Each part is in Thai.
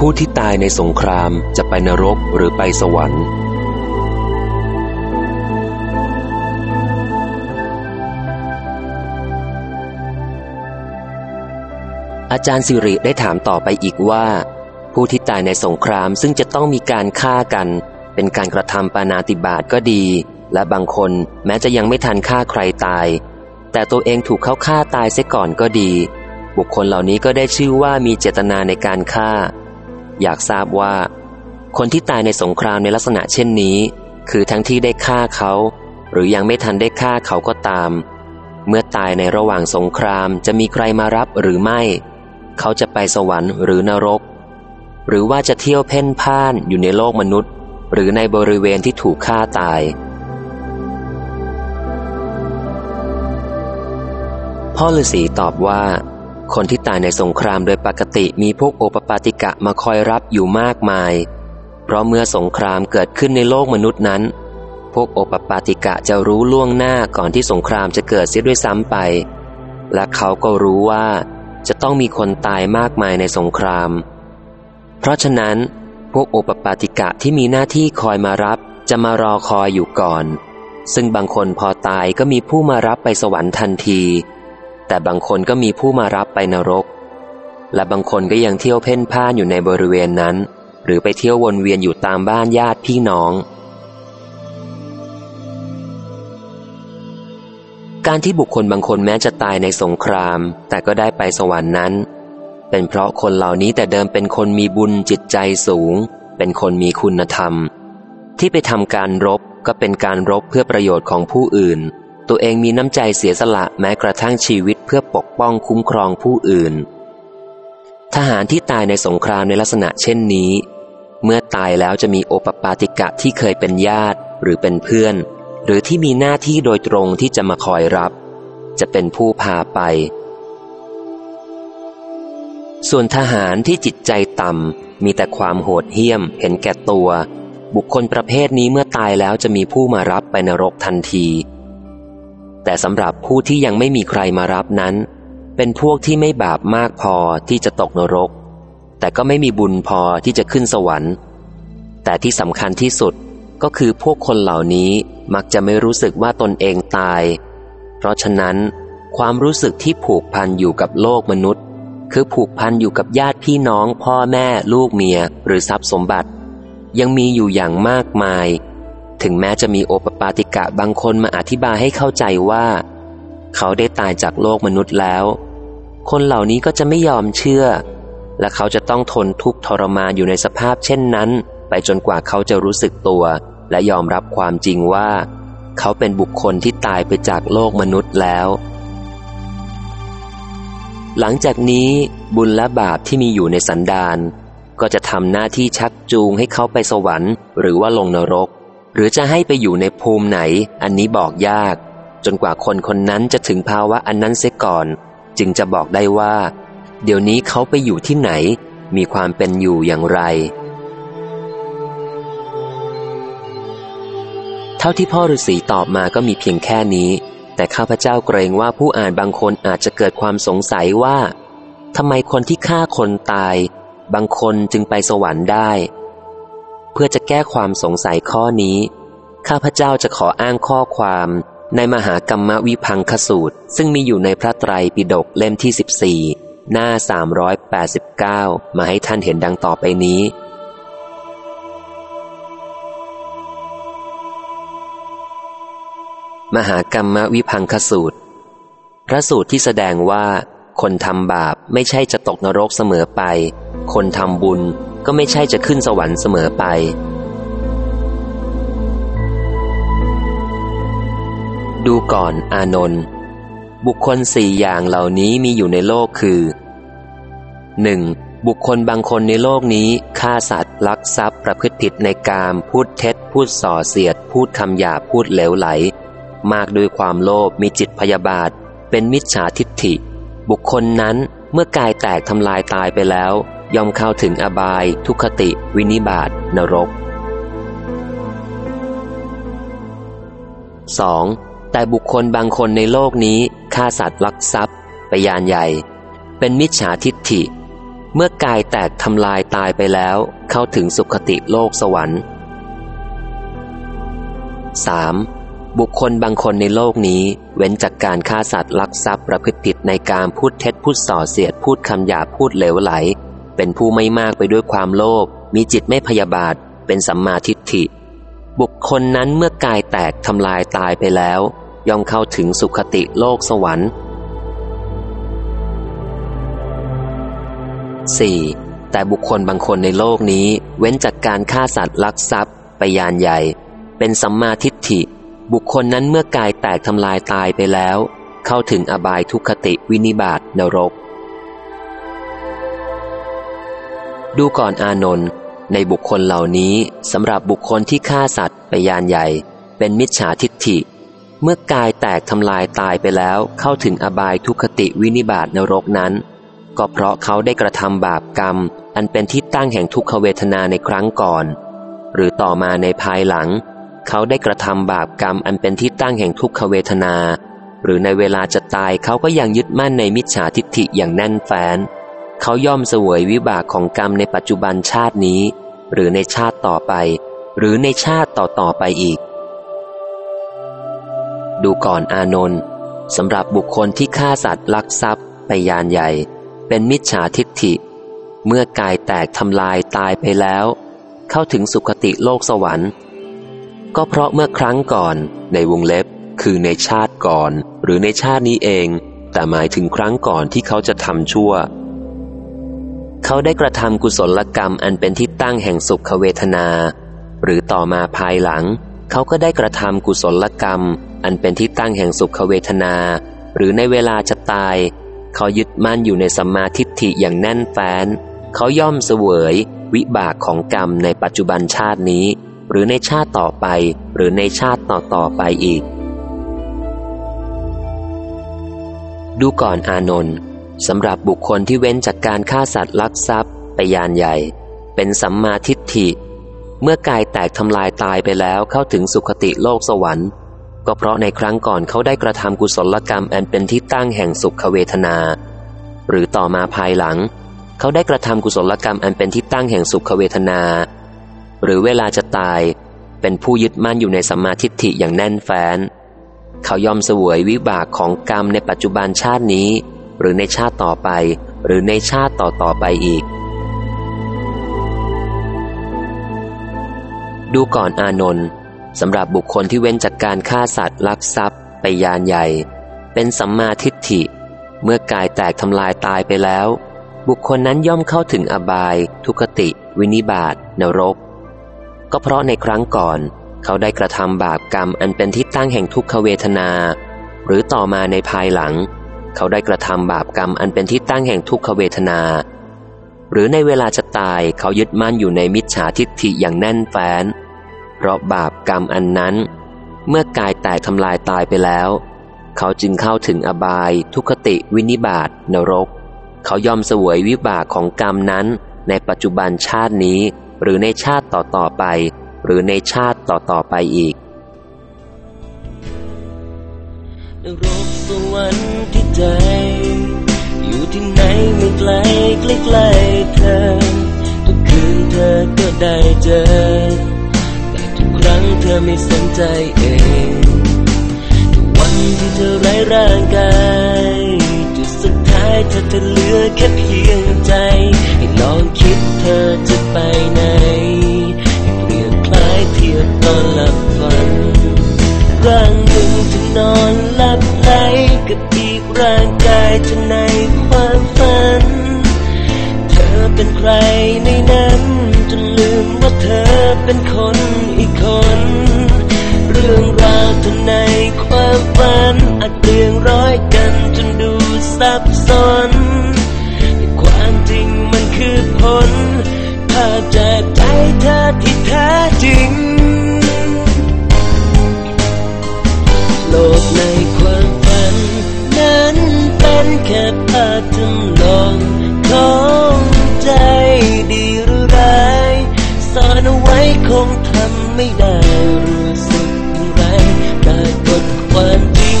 ผู้ที่ตายในสงครามจะไปนรกหรือไปสวรรค์ อาจารย์สิริได้ถามต่อไปอีกว่า ผู้ที่ตายในสงครามซึ่งจะต้องมีการฆ่ากัน เป็นการกระทำปานาติบาตก็ดี และบางคนแม้จะยังไม่ทันฆ่าใครตาย แต่ตัวเองถูกเขาฆ่าตายเสียก่อนก็ดีบุคคลเหล่านี้ก็ได้ชื่อว่ามีเจตนาในการฆ่า อยากทราบว่า คนที่ตายในสงครามในลักษณะเช่นนี้ คือทั้งที่ได้ฆ่าเขา หรือยังไม่ทันได้ฆ่าเขาก็ตาม เมื่อตายในระหว่างสงครามจะมีใครมารับหรือไม่ เขาจะไปสวรรค์หรือนรก หรือว่าจะเที่ยวเพ่นพ่านอยู่ในโลกมนุษย์ หรือในบริเวณที่ถูกฆ่าตายพ่อฤาษีตอบว่า คนที่ตายในสงครามโดยปกติมีพวกโอปปาติกะมาคอยรับอยู่มากมาย เพราะเมื่อสงครามเกิดขึ้นในโลกมนุษย์นั้น พวกโอปปาติกะจะรู้ล่วงหน้าก่อนที่สงครามจะเกิดเสียด้วยซ้ำไป และเขาก็รู้ว่าจะต้องมีคนตายมากมายในสงคราม เพราะฉะนั้น พวกโอปปาติกะที่มีหน้าที่คอยมารับจะมารอคอยอยู่ก่อน ซึ่งบางคนพอตายก็มีผู้มารับไปสวรรค์ทันที แต่บางคนก็มีผู้มารับไปนรก และบางคนก็ยังเที่ยวเพ่นพ่านอยู่ในบริเวณนั้น หรือไปเที่ยววนเวียนอยู่ตามบ้านญาติพี่น้อง การที่บุคคลบางคนแม้จะตายในสงคราม แต่ก็ได้ไปสวรรค์นั้น เป็นเพราะคนเหล่านี้แต่เดิมเป็นคนมีบุญจิตใจสูง เป็นคนมีคุณธรรม ที่ไปทำการรบก็เป็นการรบเพื่อประโยชน์ของผู้อื่น ตัวเองมีน้ำใจเสียสละแม้กระทั่งชีวิตเพื่อปกป้องคุ้มครองผู้อื่น ทหารที่ตายในสงครามในลักษณะเช่นนี้ เมื่อตายแล้วจะมีโอปปาติกะที่เคยเป็นญาติหรือเป็นเพื่อน หรือที่มีหน้าที่โดยตรงที่จะมาคอยรับ จะเป็นผู้พาไป ส่วนทหารที่จิตใจต่ำมีแต่ความโหดเหี้ยม เห็นแก่ตัว บุคคลประเภทนี้เมื่อตายแล้วจะมีผู้มารับไปนรกทันที แต่สำหรับผู้ที่ยังไม่มีใครมารับนั้น เป็นพวกที่ไม่บาปมากพอที่จะตกนรก แต่ก็ไม่มีบุญพอที่จะขึ้นสวรรค์ แต่ที่สำคัญที่สุดก็คือพวกคนเหล่านี้มักจะไม่รู้สึกว่าตนเองตาย เพราะฉะนั้น ความรู้สึกที่ผูกพันอยู่กับโลกมนุษย์ คือผูกพันอยู่กับญาติพี่น้อง พ่อแม่ ลูกเมีย หรือทรัพย์สมบัติ ยังมีอยู่อย่างมากมาย ถึงแม้จะมีโอปปาติกะบางคนมาอธิบายให้เข้าใจว่า เขาได้ตายจากโลกมนุษย์แล้ว คนเหล่านี้ก็จะไม่ยอมเชื่อ และเขาจะต้องทนทุกข์ทรมานอยู่ในสภาพเช่นนั้น ไปจนกว่าเขาจะรู้สึกตัว และยอมรับความจริงว่า เขาเป็นบุคคลที่ตายไปจากโลกมนุษย์แล้ว หลังจากนี้บุญและบาปที่มีอยู่ในสันดานก็จะทำหน้าที่ชักจูงให้เขาไปสวรรค์ หรือว่าลงนรก หรือจะให้ไปอยู่ในภูมิไหน อันนี้บอกยาก จนกว่าคนคนนั้นจะถึงภาวะอันนั้นเสียก่อน จึงจะบอกได้ว่า เดี๋ยวนี้เขาไปอยู่ที่ไหน มีความเป็นอยู่อย่างไร เท่าที่พ่อฤาษีตอบมาก็มีเพียงแค่นี้ แต่ข้าพเจ้าเกรงว่าผู้อ่านบางคนอาจจะเกิดความสงสัยว่าทำไมคนที่ฆ่าคนตาย บางคนจึงไปสวรรค์ได้ เพื่อจะแก้ความสงสัยข้อนี้ ข้าพเจ้าจะขออ้างข้อความในมหากรรมวิพังคสูตร ซึ่งมีอยู่ในพระไตรปิฎกเล่มที่ 14 หน้า 389 มาให้ท่านเห็นดังต่อไปนี้ มหากรรมวิพังคสูตร พระสูตรที่แสดงว่า คนทำบาปไม่ใช่จะตกนรกเสมอไป คนทำบุญ ก็ไม่ใช่จะขึ้นสวรรค์เสมอไป ดูก่อนอานนท์บุคคลสี่อย่างเหล่านี้มีอยู่ในโลกคือ 1. บุคคลบางคนในโลกนี้ฆ่าสัตว์ลักทรัพย์ประพฤติผิดในกามพูดเท็จ พูดส่อเสียด พูดคำหยาพูดเหลวไหล มากด้วยความโลภมีจิตพยาบาท เป็นมิจฉาทิฏฐิ บุคคลนั้นเมื่อกายแตกทำลายตายไปแล้ว ย่อมเข้าถึงอบาย ทุคติ วินิบาตนรก 2. แต่บุคคลบางคนในโลกนี้ฆ่าสัตว์ลักทรัพย์ ไปยานใหญ่ เป็นมิจฉาทิฏฐิ เมื่อกายแตกทำลายตายไปแล้ว เข้าถึงสุคติโลกสวรรค์ 3. บุคคลบางคนในโลกนี้ เว้นจากการฆ่าสัตว์ลักทรัพย์ประพฤติผิดในการพูดเท็จพูดส่อเสียดพูดคำหยาพูดเหลวไหล เป็นผู้ไม่มากไปด้วยความโลภมีจิตไม่พยาบาท เป็นสัมมาทิฏฐิ บุคคลนั้นเมื่อกายแตกทำลายตายไปแล้ว ย่อมเข้าถึงสุคติโลกสวรรค์ 4. แต่บุคคลบางคนในโลกนี้ เว้นจากการฆ่าสัตว์ลักทรัพย์ ไปยานใหญ่ เป็นสัมมาทิฏฐิ บุคคลนั้นเมื่อกายแตกทำลายตายไปแล้ว เข้าถึงอบายทุคติวินิบาตนรก ดูก่อนอานนท์ในบุคคลเหล่านี้สำหรับบุคคลที่ฆ่าสัตว์ไปยานใหญ่ เป็นมิจฉาทิฏฐิ เมื่อกายแตกทำลายตายไปแล้วเข้าถึงอบายทุคติวินิบาตนรกนั้น ก็เพราะเขาได้กระทำบาปกรรม อันเป็นที่ตั้งแห่งทุกขเวทนาในครั้งก่อน หรือต่อมาในภายหลัง เขาได้กระทำบาปกรรมอันเป็นที่ตั้งแห่งทุกขเวทนา หรือในเวลาจะตายเขาก็ยังยึดมั่นในมิจฉาทิฏฐิอย่างแน่นแฟ้น เขาย่อมเสวยวิบากของกรรมในปัจจุบันชาตินี้ หรือในชาติต่อไป หรือในชาติต่อต่อไปอีก ดูก่อนอานนท์สำหรับบุคคลที่ฆ่าสัตว์ลักทรัพย์ ไปยานใหญ่ เป็นมิจฉาทิฏฐิ เมื่อกายแตกทำลายตายไปแล้ว เข้าถึงสุคติโลกสวรรค์ ก็เพราะเมื่อครั้งก่อนในวงเล็บคือในชาติก่อน หรือในชาตินี้เอง แต่หมายถึงครั้งก่อนที่เขาจะทำชั่ว เขาได้กระทำกุศลกรรมอันเป็นที่ตั้งแห่งสุขเวทนา หรือต่อมาภายหลัง เขาก็ได้กระทำกุศลกรรม อันเป็นที่ตั้งแห่งสุขเวทนา หรือในเวลาจะตาย เขายึดมั่นอยู่ในสัมมาทิฏฐิอย่างแน่นแฟ้น เขาย่อมเสวย วิบากของกรรมในปัจจุบันชาตินี้ หรือในชาติต่อไป หรือในชาติต่อต่อไปอีก ดูก่อนอานนท์ สำหรับบุคคลที่เว้นจากการฆ่าสัตว์ลักทรัพย์ ไปยานใหญ่ เป็นสัมมาทิฏฐิ เมื่อกายแตกทำลายตายไปแล้วเข้าถึงสุคติโลกสวรรค์ ก็เพราะในครั้งก่อนเขาได้กระทำกุศลกรรมอันเป็นที่ตั้งแห่งสุขเวทนา หรือต่อมาภายหลัง เขาได้กระทำกุศลกรรมอันเป็นที่ตั้งแห่งสุขเวทนา หรือเวลาจะตายเป็นผู้ยึดมั่นอยู่ในสัมมาทิฏฐิอย่างแน่นแฟ้นเขายอมเสวยวิบากของกรรมในปัจจุบันชาตินี้ หรือในชาติต่อไป หรือในชาติต่อต่อไปอีก ดูก่อนอานนท์สำหรับบุคคลที่เว้นจากการฆ่าสัตว์ลักทรัพย์ ไปยานใหญ่ เป็นสัมมาทิฏฐิ เมื่อกายแตกทำลายตายไปแล้ว บุคคลนั้นย่อมเข้าถึงอบาย ทุกติ วินิบาตนรก ก็เพราะในครั้งก่อนเขาได้กระทำบาปกรรมอันเป็นที่ตั้งแห่งทุกขเวทนา หรือต่อมาในภายหลัง เขาได้กระทำบาปกรรมอันเป็นที่ตั้งแห่งทุกขเวทนา หรือในเวลาจะตายเขายึดมั่นอยู่ในมิจฉาทิฏฐิอย่างแน่นแฟ้น เพราะบาปกรรมอันนั้น เมื่อกายแตกทำลายตายไปแล้ว เขาจึงเข้าถึงอบาย ทุคติวินิบาตนรก เขายอมเสวยวิบากของกรรมนั้น ในปัจจุบันชาตินี้ หรือในชาติต่อต่อไป หรือในชาติต่อต่อไปอีกนรกสวรรค์ที่ ใจ อยู่ที่ไหนไม่ไกลใกล้ๆเธอ ทุกคืนเธอก็ได้เจอ แต่ทุกครั้งเธอไม่สนใจเองทุกวันที่เธอไร้ร่างกายจุดสุดท้ายเธอจะเหลือแค่เพียงใจ ให้ลองคิดเธอจะไปไหน เป็นคนอีกคน เรื่องราวทในความฝันอาจเรียงร้อยกันจนดูซับซ้อนความจริงมันคือผลภาพจากใจเธอที่แท้จริง โลกในความฝัน นั้นเป็นแค่ภาพจำลอง คงทำไม่ได้รู้สึกอย่างไรปรากฏความจริง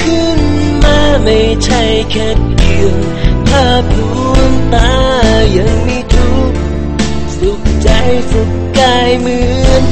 ขึ้นมาไม่ใช่แค่เพียงภาพลวงตายังมีทุกสุขใจสุขกายเหมือน